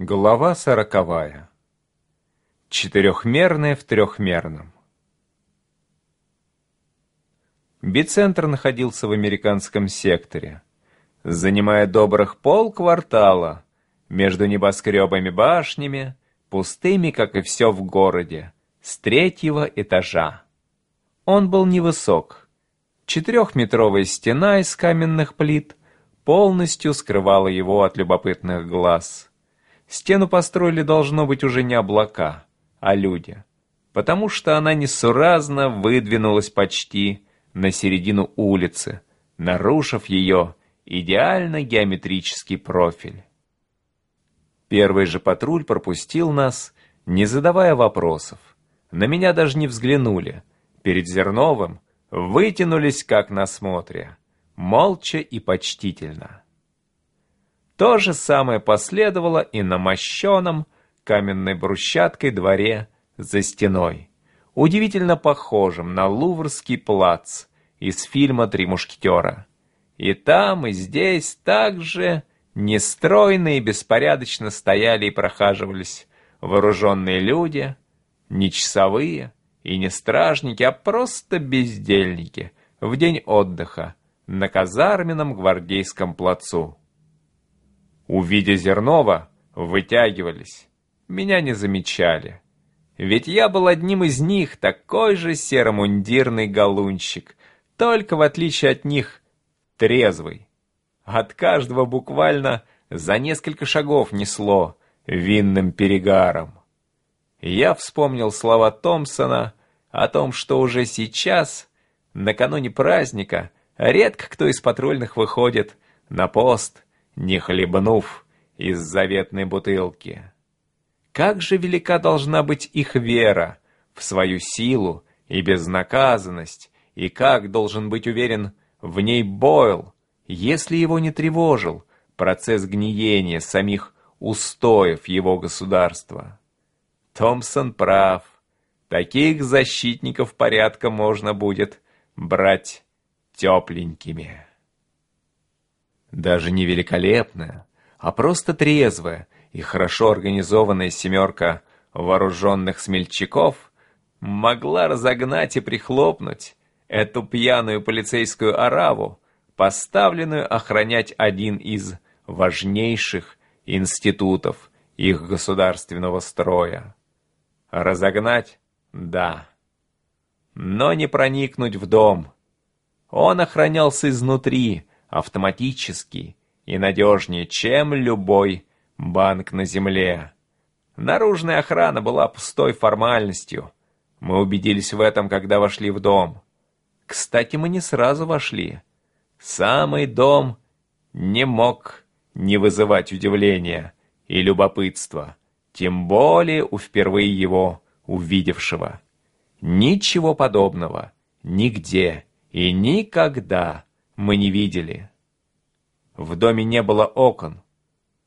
Глава сороковая. Четырехмерное в трехмерном. Бицентр находился в американском секторе, занимая добрых полквартала между небоскребами башнями, пустыми, как и все в городе, с третьего этажа. Он был невысок. Четырехметровая стена из каменных плит полностью скрывала его от любопытных глаз. Стену построили, должно быть, уже не облака, а люди, потому что она несуразно выдвинулась почти на середину улицы, нарушив ее идеально геометрический профиль. Первый же патруль пропустил нас, не задавая вопросов. На меня даже не взглянули. Перед Зерновым вытянулись, как на смотре, молча и почтительно. То же самое последовало и на мощеном каменной брусчаткой дворе за стеной, удивительно похожем на Луврский плац из фильма «Три мушкетера». И там, и здесь также нестройно и беспорядочно стояли и прохаживались вооруженные люди, не часовые и не стражники, а просто бездельники в день отдыха на казарменном гвардейском плацу. Увидя Зернова, вытягивались. Меня не замечали. Ведь я был одним из них, такой же серомундирный галунщик, только в отличие от них трезвый. От каждого буквально за несколько шагов несло винным перегаром. Я вспомнил слова Томпсона о том, что уже сейчас, накануне праздника, редко кто из патрульных выходит на пост не хлебнув из заветной бутылки. Как же велика должна быть их вера в свою силу и безнаказанность, и как должен быть уверен в ней Бойл, если его не тревожил процесс гниения самих устоев его государства. Томпсон прав. Таких защитников порядка можно будет брать тепленькими. Даже не великолепная, а просто трезвая и хорошо организованная семерка вооруженных смельчаков могла разогнать и прихлопнуть эту пьяную полицейскую ораву, поставленную охранять один из важнейших институтов их государственного строя. Разогнать? Да. Но не проникнуть в дом. Он охранялся изнутри, автоматический и надежнее, чем любой банк на земле. Наружная охрана была пустой формальностью. Мы убедились в этом, когда вошли в дом. Кстати, мы не сразу вошли. Самый дом не мог не вызывать удивления и любопытства, тем более у впервые его увидевшего. Ничего подобного, нигде и никогда мы не видели. В доме не было окон,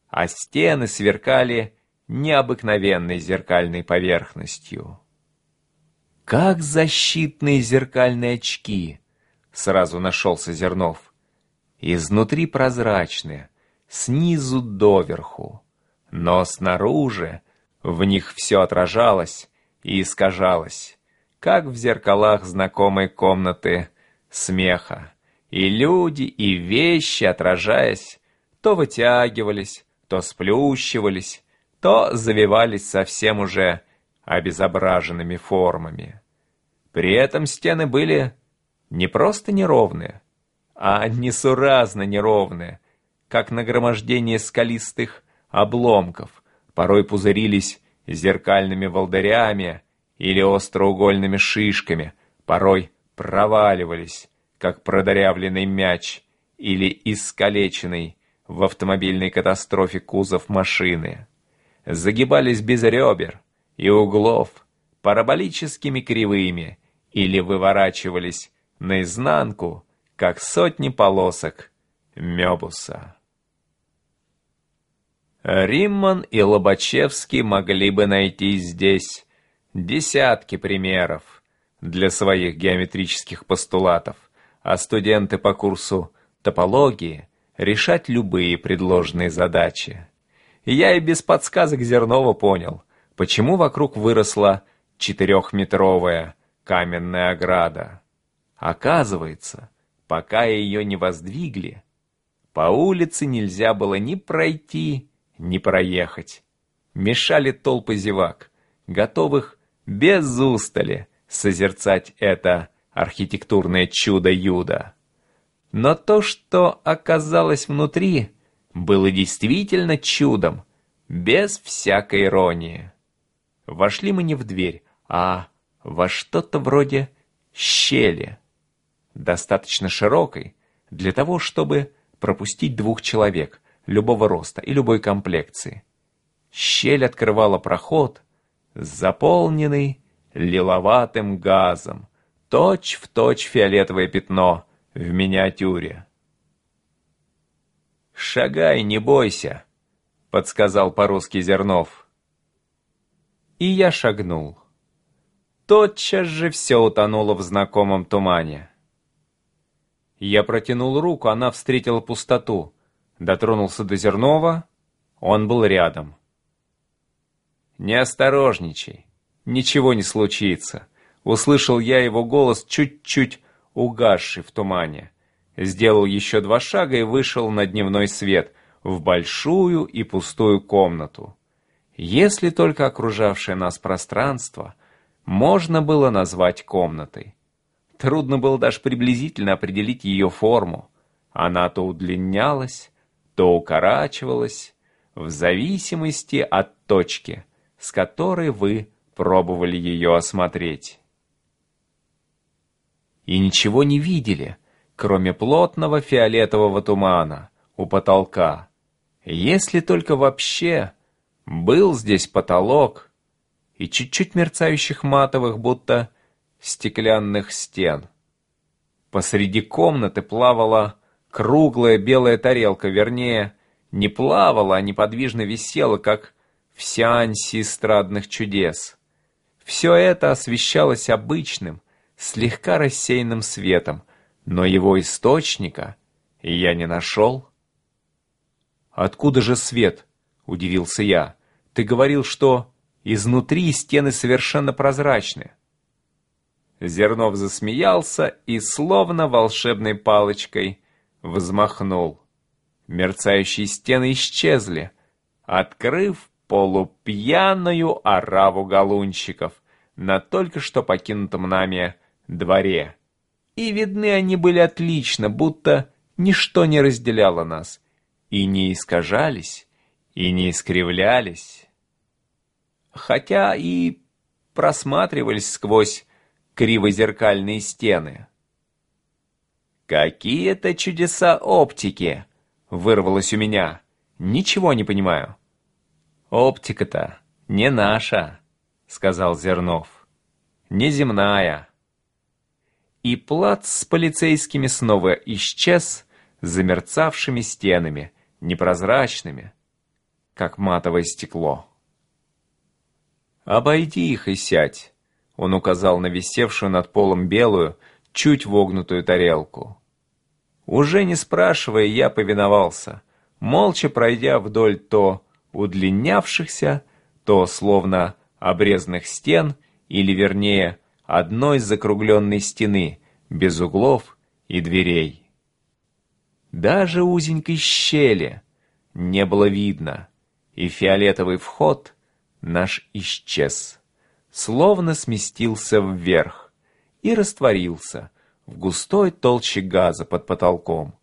а стены сверкали необыкновенной зеркальной поверхностью. «Как защитные зеркальные очки!» — сразу нашелся Зернов. «Изнутри прозрачные, снизу доверху, но снаружи в них все отражалось и искажалось, как в зеркалах знакомой комнаты смеха. И люди, и вещи, отражаясь, то вытягивались, то сплющивались, то завивались совсем уже обезображенными формами. При этом стены были не просто неровные, а несуразно неровные, как нагромождение скалистых обломков, порой пузырились зеркальными волдырями или остроугольными шишками, порой проваливались, как продырявленный мяч или искалеченный в автомобильной катастрофе кузов машины. Загибались без ребер и углов, параболическими кривыми, или выворачивались наизнанку, как сотни полосок мебуса. Римман и Лобачевский могли бы найти здесь десятки примеров для своих геометрических постулатов, а студенты по курсу топологии решать любые предложенные задачи. я и без подсказок Зернова понял, почему вокруг выросла четырехметровая каменная ограда. Оказывается, пока ее не воздвигли, по улице нельзя было ни пройти, ни проехать. Мешали толпы зевак, готовых без устали созерцать это архитектурное чудо-юдо. Но то, что оказалось внутри, было действительно чудом, без всякой иронии. Вошли мы не в дверь, а во что-то вроде щели, достаточно широкой для того, чтобы пропустить двух человек, любого роста и любой комплекции. Щель открывала проход, заполненный лиловатым газом, точь в точь фиолетовое пятно в миниатюре. «Шагай, не бойся», — подсказал по-русски Зернов. И я шагнул. Тотчас же все утонуло в знакомом тумане. Я протянул руку, она встретила пустоту. Дотронулся до Зернова, он был рядом. «Не осторожничай, ничего не случится», — услышал я его голос, чуть-чуть угасший в тумане. Сделал еще два шага и вышел на дневной свет, в большую и пустую комнату. Если только окружавшее нас пространство можно было назвать комнатой. Трудно было даже приблизительно определить ее форму. Она то удлинялась, то укорачивалась, в зависимости от точки, с которой вы пробовали ее осмотреть. И ничего не видели, кроме плотного фиолетового тумана у потолка. Если только вообще был здесь потолок и чуть-чуть мерцающих матовых, будто стеклянных стен. Посреди комнаты плавала круглая белая тарелка, вернее, не плавала, а неподвижно висела, как в сеансе эстрадных чудес. Все это освещалось обычным, слегка рассеянным светом, но его источника я не нашел. «Откуда же свет?» — удивился я. «Ты говорил, что изнутри стены совершенно прозрачны». Зернов засмеялся и словно волшебной палочкой взмахнул. Мерцающие стены исчезли, открыв полупьяную ораву галунщиков на только что покинутом нами дворе. И видны они были отлично, будто ничто не разделяло нас, и не искажались, и не искривлялись. Хотя и просматривались сквозь кривозеркальные стены. «Какие-то чудеса оптики!» — вырвалось у меня. «Ничего не понимаю». «Оптика-то не наша», — сказал Зернов. «Неземная». И плац с полицейскими снова исчез замерцавшими стенами, непрозрачными, как матовое стекло. «Обойди их и сядь», — он указал на висевшую над полом белую, чуть вогнутую тарелку. Уже не спрашивая, я повиновался, молча пройдя вдоль то удлинявшихся, то словно обрезанных стен, или вернее, одной закругленной стены, без углов и дверей. Даже узенькой щели не было видно, и фиолетовый вход наш исчез, словно сместился вверх и растворился в густой толще газа под потолком.